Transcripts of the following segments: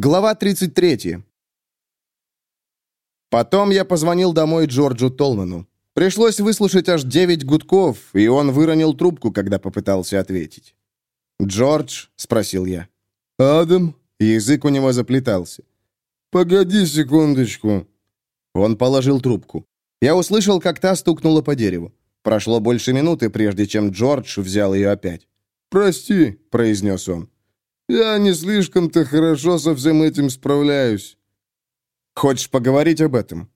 Глава 33. Потом я позвонил домой Джорджу Толману. Пришлось выслушать аж девять гудков, и он выронил трубку, когда попытался ответить. «Джордж?» — спросил я. «Адам?» Язык у него заплетался. «Погоди секундочку». Он положил трубку. Я услышал, как та стукнула по дереву. Прошло больше минуты, прежде чем Джордж взял ее опять. «Прости», — произнес он. «Я не слишком-то хорошо со всем этим справляюсь». «Хочешь поговорить об этом?»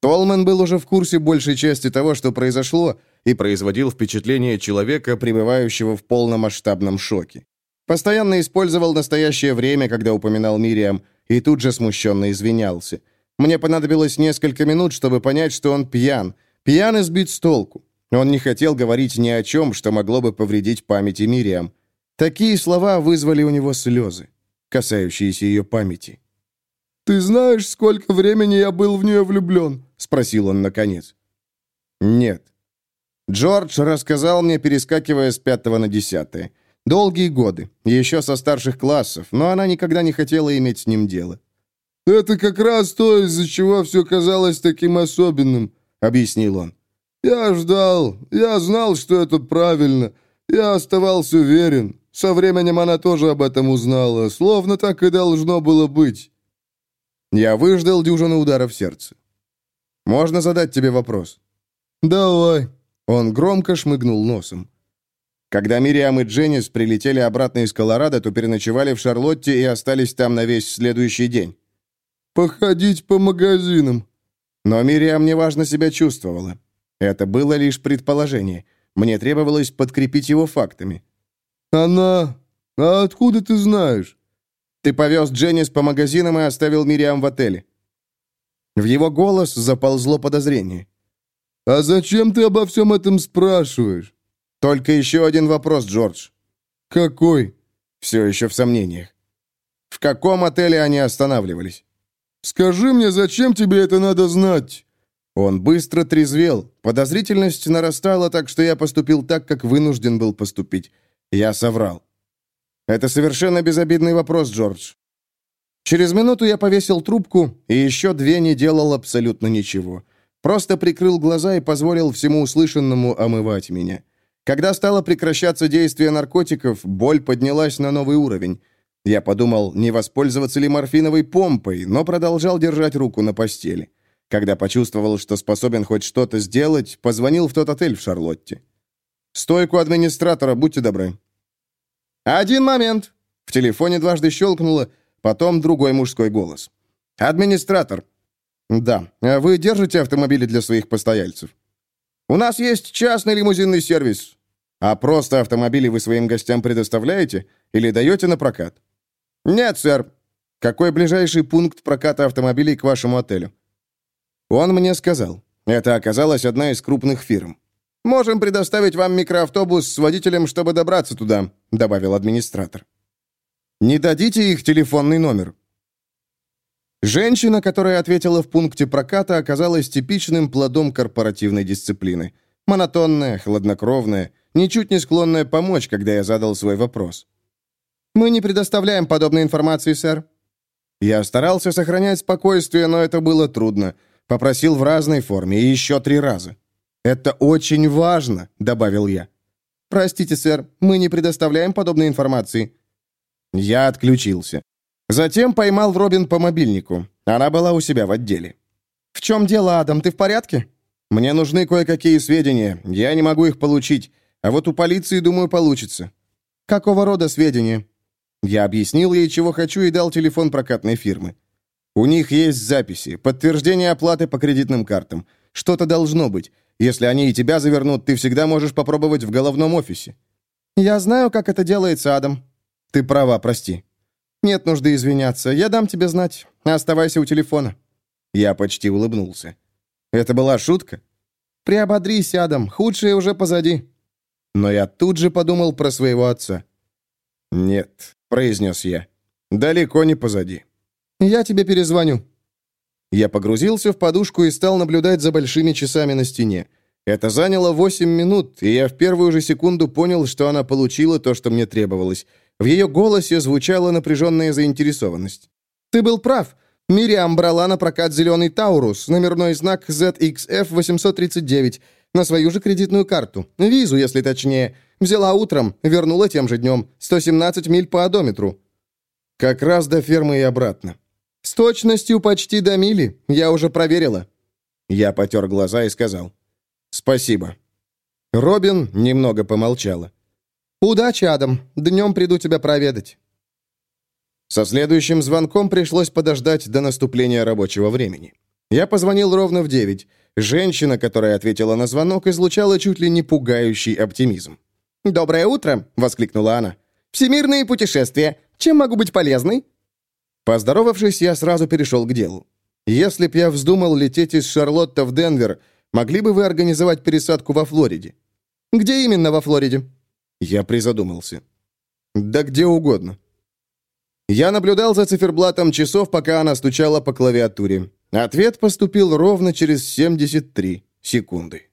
Толман был уже в курсе большей части того, что произошло, и производил впечатление человека, пребывающего в полномасштабном шоке. Постоянно использовал настоящее время, когда упоминал Мириам, и тут же смущенно извинялся. Мне понадобилось несколько минут, чтобы понять, что он пьян. Пьян и сбит с толку. Он не хотел говорить ни о чем, что могло бы повредить памяти Мириам. Такие слова вызвали у него слезы, касающиеся ее памяти. «Ты знаешь, сколько времени я был в нее влюблен?» — спросил он наконец. «Нет». Джордж рассказал мне, перескакивая с пятого на десятое. Долгие годы, еще со старших классов, но она никогда не хотела иметь с ним дело. «Это как раз то, из-за чего все казалось таким особенным», — объяснил он. «Я ждал, я знал, что это правильно, я оставался уверен. Со временем она тоже об этом узнала, словно так и должно было быть». Я выждал дюжину ударов сердца. «Можно задать тебе вопрос?» «Давай». Он громко шмыгнул носом. Когда Мириам и Дженнис прилетели обратно из Колорадо, то переночевали в Шарлотте и остались там на весь следующий день. «Походить по магазинам». Но Мириам неважно себя чувствовала. Это было лишь предположение. Мне требовалось подкрепить его фактами. «Она... А откуда ты знаешь?» «Ты повез Дженнис по магазинам и оставил Мириам в отеле». В его голос заползло подозрение. «А зачем ты обо всем этом спрашиваешь?» «Только еще один вопрос, Джордж». «Какой?» «Все еще в сомнениях». «В каком отеле они останавливались?» «Скажи мне, зачем тебе это надо знать?» Он быстро трезвел. Подозрительность нарастала так, что я поступил так, как вынужден был поступить. Я соврал. «Это совершенно безобидный вопрос, Джордж». Через минуту я повесил трубку и еще две не делал абсолютно ничего. Просто прикрыл глаза и позволил всему услышанному омывать меня. Когда стало прекращаться действие наркотиков, боль поднялась на новый уровень. Я подумал, не воспользоваться ли морфиновой помпой, но продолжал держать руку на постели. Когда почувствовал, что способен хоть что-то сделать, позвонил в тот отель в Шарлотте. «Стойку администратора, будьте добры». «Один момент!» В телефоне дважды щелкнуло, потом другой мужской голос. «Администратор». «Да. Вы держите автомобили для своих постояльцев?» У нас есть частный лимузинный сервис. А просто автомобили вы своим гостям предоставляете или даете на прокат? Нет, сэр. Какой ближайший пункт проката автомобилей к вашему отелю? Он мне сказал. Это оказалась одна из крупных фирм. «Можем предоставить вам микроавтобус с водителем, чтобы добраться туда», — добавил администратор. «Не дадите их телефонный номер?» Женщина, которая ответила в пункте проката, оказалась типичным плодом корпоративной дисциплины. Монотонная, хладнокровная, ничуть не склонная помочь, когда я задал свой вопрос. «Мы не предоставляем подобной информации, сэр». Я старался сохранять спокойствие, но это было трудно. Попросил в разной форме и еще три раза. «Это очень важно», — добавил я. «Простите, сэр, мы не предоставляем подобной информации». Я отключился. Затем поймал Робин по мобильнику. Она была у себя в отделе. «В чем дело, Адам? Ты в порядке?» «Мне нужны кое-какие сведения. Я не могу их получить. А вот у полиции, думаю, получится». «Какого рода сведения?» Я объяснил ей, чего хочу, и дал телефон прокатной фирмы. «У них есть записи, подтверждение оплаты по кредитным картам. Что-то должно быть. Если они и тебя завернут, ты всегда можешь попробовать в головном офисе». «Я знаю, как это делается, Адам». «Ты права, прости». «Нет нужды извиняться. Я дам тебе знать. Оставайся у телефона». Я почти улыбнулся. «Это была шутка?» «Приободрись, Адам. Худшее уже позади». Но я тут же подумал про своего отца. «Нет», — произнес я. «Далеко не позади». «Я тебе перезвоню». Я погрузился в подушку и стал наблюдать за большими часами на стене. Это заняло восемь минут, и я в первую же секунду понял, что она получила то, что мне требовалось. В ее голосе звучала напряженная заинтересованность. «Ты был прав. Мириам брала на прокат зеленый Таурус, номерной знак ZXF-839, на свою же кредитную карту. Визу, если точнее. Взяла утром, вернула тем же днем. 117 миль по одометру». «Как раз до фермы и обратно». «С точностью почти до мили. Я уже проверила». Я потер глаза и сказал. «Спасибо». Робин немного помолчала. «Удачи, Адам. Днем приду тебя проведать». Со следующим звонком пришлось подождать до наступления рабочего времени. Я позвонил ровно в девять. Женщина, которая ответила на звонок, излучала чуть ли не пугающий оптимизм. «Доброе утро!» — воскликнула она. «Всемирные путешествия! Чем могу быть полезной?» Поздоровавшись, я сразу перешел к делу. «Если б я вздумал лететь из Шарлотта в Денвер, могли бы вы организовать пересадку во Флориде?» «Где именно во Флориде?» Я призадумался. «Да где угодно. Я наблюдал за циферблатом часов, пока она стучала по клавиатуре. Ответ поступил ровно через 73 секунды.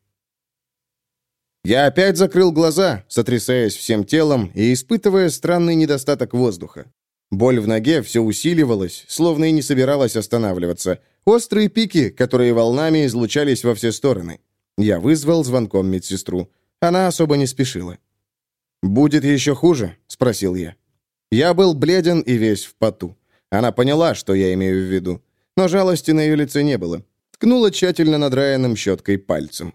Я опять закрыл глаза, сотрясаясь всем телом и испытывая странный недостаток воздуха. Боль в ноге все усиливалась, словно и не собиралась останавливаться. Острые пики, которые волнами излучались во все стороны. Я вызвал звонком медсестру. Она особо не спешила. «Будет еще хуже?» — спросил я. Я был бледен и весь в поту. Она поняла, что я имею в виду. Но жалости на ее лице не было. Ткнула тщательно надраенным щеткой пальцем.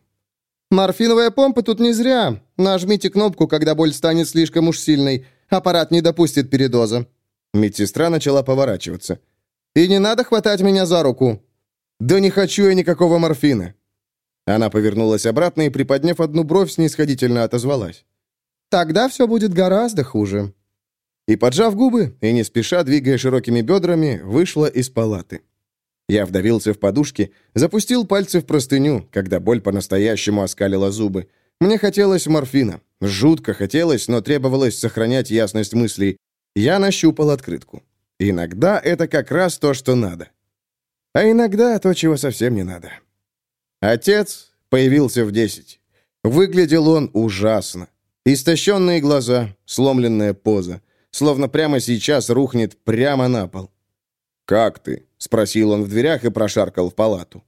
«Морфиновая помпа тут не зря. Нажмите кнопку, когда боль станет слишком уж сильной. Аппарат не допустит передоза». Медсестра начала поворачиваться. «И не надо хватать меня за руку». «Да не хочу я никакого морфина». Она повернулась обратно и, приподняв одну бровь, снисходительно отозвалась. «Тогда все будет гораздо хуже». И, поджав губы, и не спеша, двигая широкими бедрами, вышла из палаты. Я вдавился в подушки, запустил пальцы в простыню, когда боль по-настоящему оскалила зубы. Мне хотелось морфина. Жутко хотелось, но требовалось сохранять ясность мыслей. Я нащупал открытку. Иногда это как раз то, что надо. А иногда то, чего совсем не надо. Отец появился в десять. Выглядел он ужасно. Истощенные глаза, сломленная поза — словно прямо сейчас рухнет прямо на пол. «Как ты?» — спросил он в дверях и прошаркал в палату.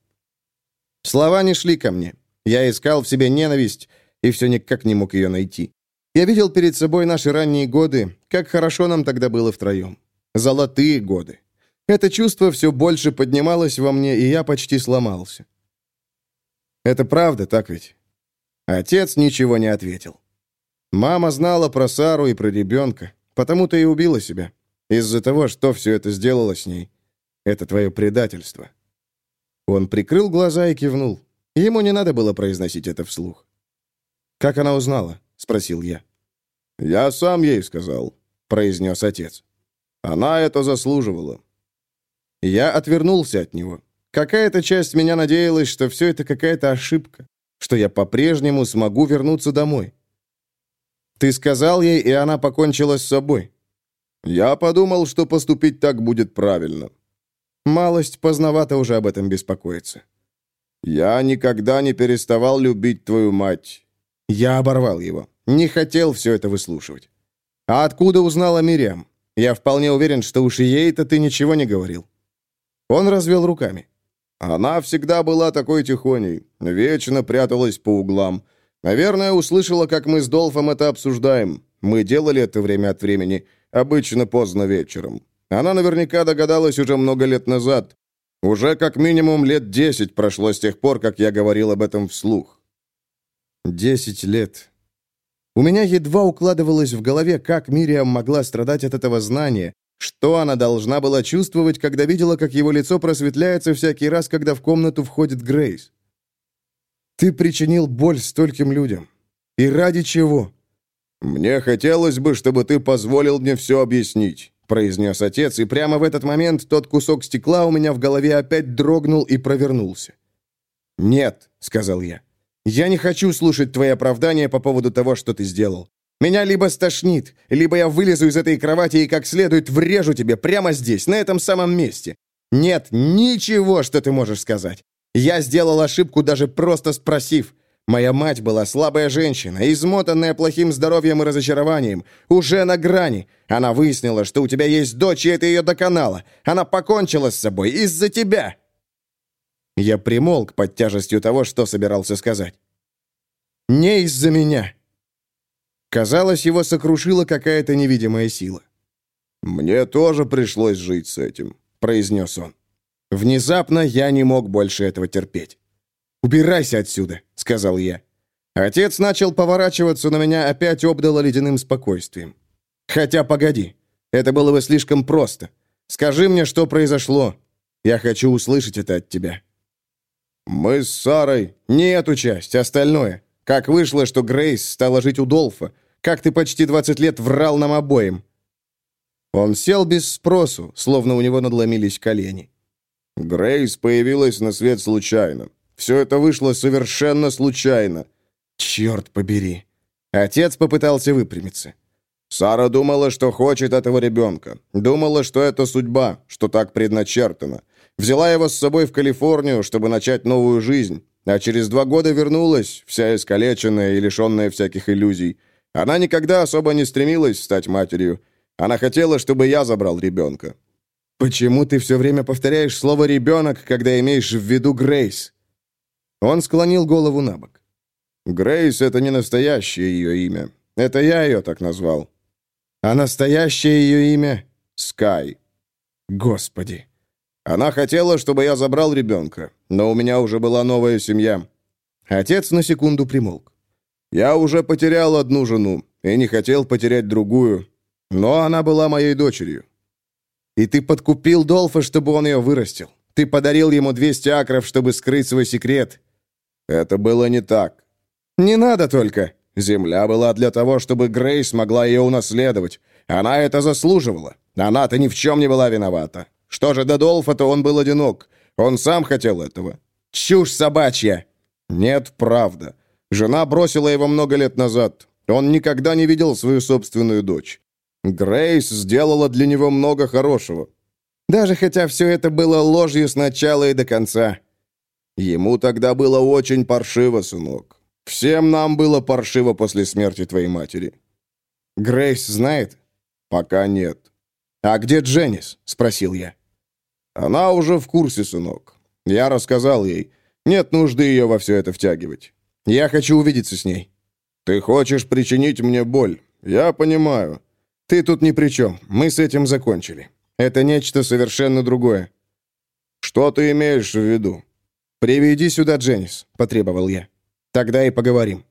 Слова не шли ко мне. Я искал в себе ненависть и все никак не мог ее найти. Я видел перед собой наши ранние годы, как хорошо нам тогда было втроем. Золотые годы. Это чувство все больше поднималось во мне, и я почти сломался. Это правда, так ведь? Отец ничего не ответил. Мама знала про Сару и про ребенка. Потому-то и убила себя. Из-за того, что все это сделало с ней. Это твое предательство». Он прикрыл глаза и кивнул. Ему не надо было произносить это вслух. «Как она узнала?» — спросил я. «Я сам ей сказал», — произнес отец. «Она это заслуживала». Я отвернулся от него. Какая-то часть меня надеялась, что все это какая-то ошибка, что я по-прежнему смогу вернуться домой. Ты сказал ей, и она покончила с собой. Я подумал, что поступить так будет правильно. Малость поздновато уже об этом беспокоиться. Я никогда не переставал любить твою мать. Я оборвал его. Не хотел все это выслушивать. А откуда узнала Мириам? Я вполне уверен, что уж ей-то ты ничего не говорил. Он развел руками. Она всегда была такой тихоней, вечно пряталась по углам. Наверное, услышала, как мы с Долфом это обсуждаем. Мы делали это время от времени, обычно поздно вечером. Она наверняка догадалась уже много лет назад. Уже как минимум лет десять прошло с тех пор, как я говорил об этом вслух. Десять лет. У меня едва укладывалось в голове, как Мириам могла страдать от этого знания, что она должна была чувствовать, когда видела, как его лицо просветляется всякий раз, когда в комнату входит Грейс. Ты причинил боль стольким людям. И ради чего?» «Мне хотелось бы, чтобы ты позволил мне все объяснить», произнес отец, и прямо в этот момент тот кусок стекла у меня в голове опять дрогнул и провернулся. «Нет», — сказал я, — «я не хочу слушать твои оправдания по поводу того, что ты сделал. Меня либо стошнит, либо я вылезу из этой кровати и как следует врежу тебе прямо здесь, на этом самом месте. Нет ничего, что ты можешь сказать. Я сделал ошибку, даже просто спросив. Моя мать была слабая женщина, измотанная плохим здоровьем и разочарованием, уже на грани. Она выяснила, что у тебя есть дочь, и это ее доконало. Она покончила с собой из-за тебя!» Я примолк под тяжестью того, что собирался сказать. «Не из-за меня!» Казалось, его сокрушила какая-то невидимая сила. «Мне тоже пришлось жить с этим», — произнес он. Внезапно я не мог больше этого терпеть. «Убирайся отсюда», — сказал я. Отец начал поворачиваться, но меня опять обдало ледяным спокойствием. «Хотя, погоди, это было бы слишком просто. Скажи мне, что произошло. Я хочу услышать это от тебя». «Мы с Сарой...» «Не эту часть, остальное. Как вышло, что Грейс стала жить у Долфа? Как ты почти 20 лет врал нам обоим?» Он сел без спросу, словно у него надломились колени. Грейс появилась на свет случайно. Все это вышло совершенно случайно. Черт побери. Отец попытался выпрямиться. Сара думала, что хочет этого ребенка. Думала, что это судьба, что так предначертано. Взяла его с собой в Калифорнию, чтобы начать новую жизнь. А через два года вернулась, вся искалеченная и лишенная всяких иллюзий. Она никогда особо не стремилась стать матерью. Она хотела, чтобы я забрал ребенка. «Почему ты все время повторяешь слово «ребенок», когда имеешь в виду Грейс?» Он склонил голову на бок. «Грейс — это не настоящее ее имя. Это я ее так назвал». «А настоящее ее имя?» «Скай». «Господи!» Она хотела, чтобы я забрал ребенка, но у меня уже была новая семья. Отец на секунду примолк. Я уже потерял одну жену и не хотел потерять другую, но она была моей дочерью. И ты подкупил Долфа, чтобы он ее вырастил. Ты подарил ему 200 акров, чтобы скрыть свой секрет. Это было не так. Не надо только. Земля была для того, чтобы Грейс могла ее унаследовать. Она это заслуживала. Она-то ни в чем не была виновата. Что же до Долфа-то он был одинок. Он сам хотел этого. Чушь собачья. Нет, правда. Жена бросила его много лет назад. Он никогда не видел свою собственную дочь. Грейс сделала для него много хорошего. Даже хотя все это было ложью с начала и до конца. Ему тогда было очень паршиво, сынок. Всем нам было паршиво после смерти твоей матери. Грейс знает? Пока нет. А где Дженнис? Спросил я. Она уже в курсе, сынок. Я рассказал ей. Нет нужды ее во все это втягивать. Я хочу увидеться с ней. Ты хочешь причинить мне боль. Я понимаю. Ты тут ни при чем. Мы с этим закончили. Это нечто совершенно другое. Что ты имеешь в виду? Приведи сюда Дженнис, потребовал я. Тогда и поговорим.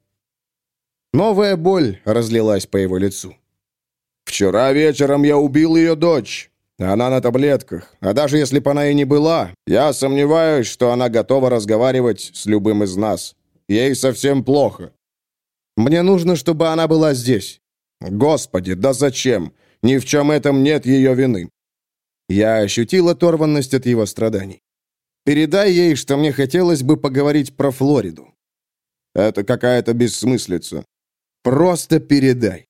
Новая боль разлилась по его лицу. Вчера вечером я убил ее дочь. Она на таблетках. А даже если бы она и не была, я сомневаюсь, что она готова разговаривать с любым из нас. Ей совсем плохо. Мне нужно, чтобы она была здесь. Господи, да зачем? Ни в чем этом нет ее вины. Я ощутил оторванность от его страданий. Передай ей, что мне хотелось бы поговорить про Флориду. Это какая-то бессмыслица. Просто передай.